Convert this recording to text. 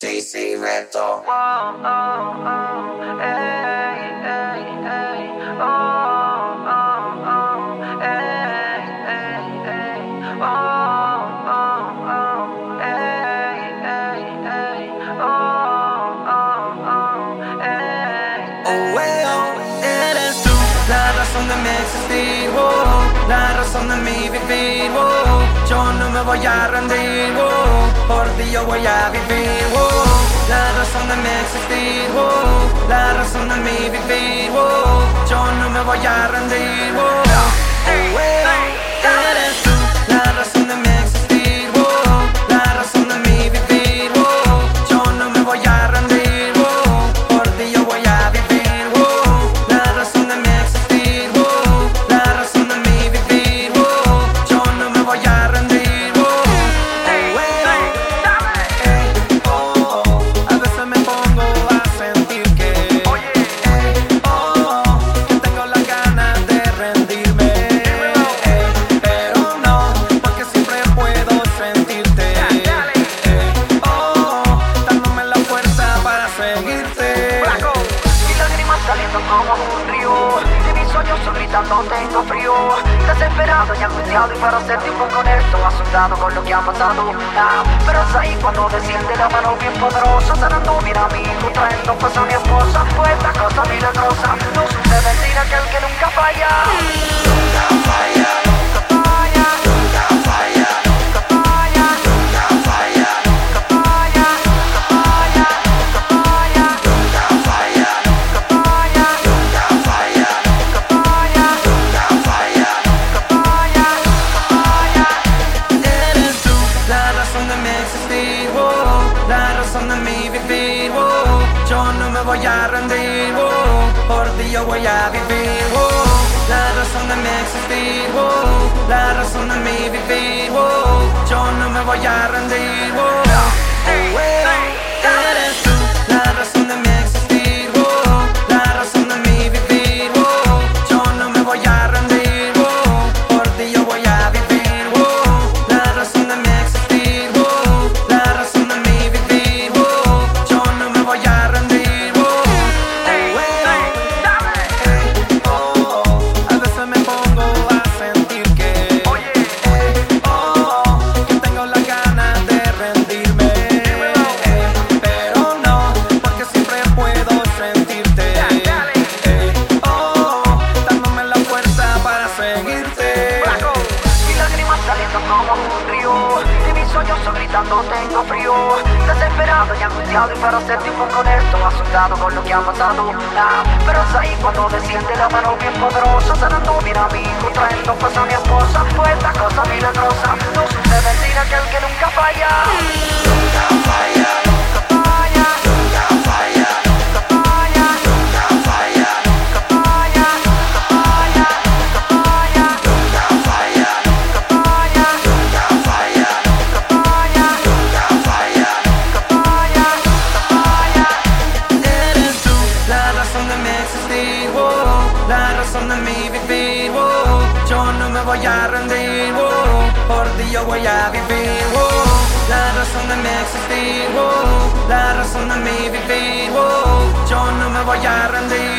DC Reto. Wow, oh, oh, ey, ey, ey, oh, oh, oh, ey, ey, oh, oh, oh, ey, ey, oh, oh, oh, ey, Oh, eres tú la razón de mi existir, oh, la razón de mi vivir, oh, yo no me voy a rendir, oh, por ti yo voy a vivir, la razón de mi existir, la razón de mi vivir, yo no me voy a rendir, como un río. De mis sueños yo gritando tengo frío. Desesperado y angustiado y para ser tiempo con esto Asustado con lo que ha pasado. Pero es ahí cuando desciende la mano bien poderosa Sanando mi amigo, trayendo paz a mi esposa me voy a rendir, oh, por ti yo voy a vivir, oh, la razón de mi existir, oh, la razón de mi vivir, oh, yo no me voy a rendir, gritando tengo frío. Desesperado y angustiado y para ser tiempo con esto Asustado con lo que ha pasado ah, Pero es ahí cuando desciende la mano bien poderosa Sanando mi amigo, trayendo paz a mi esposa Fue esta cosa milagrosa No sucede decir aquel que nunca falla Nunca falla, la razón de mi vivir, oh, yo no me voy a rendir, oh, por ti yo voy a vivir, oh, la razón de mi existir, la razón de mi vivir, yo no me voy a rendir.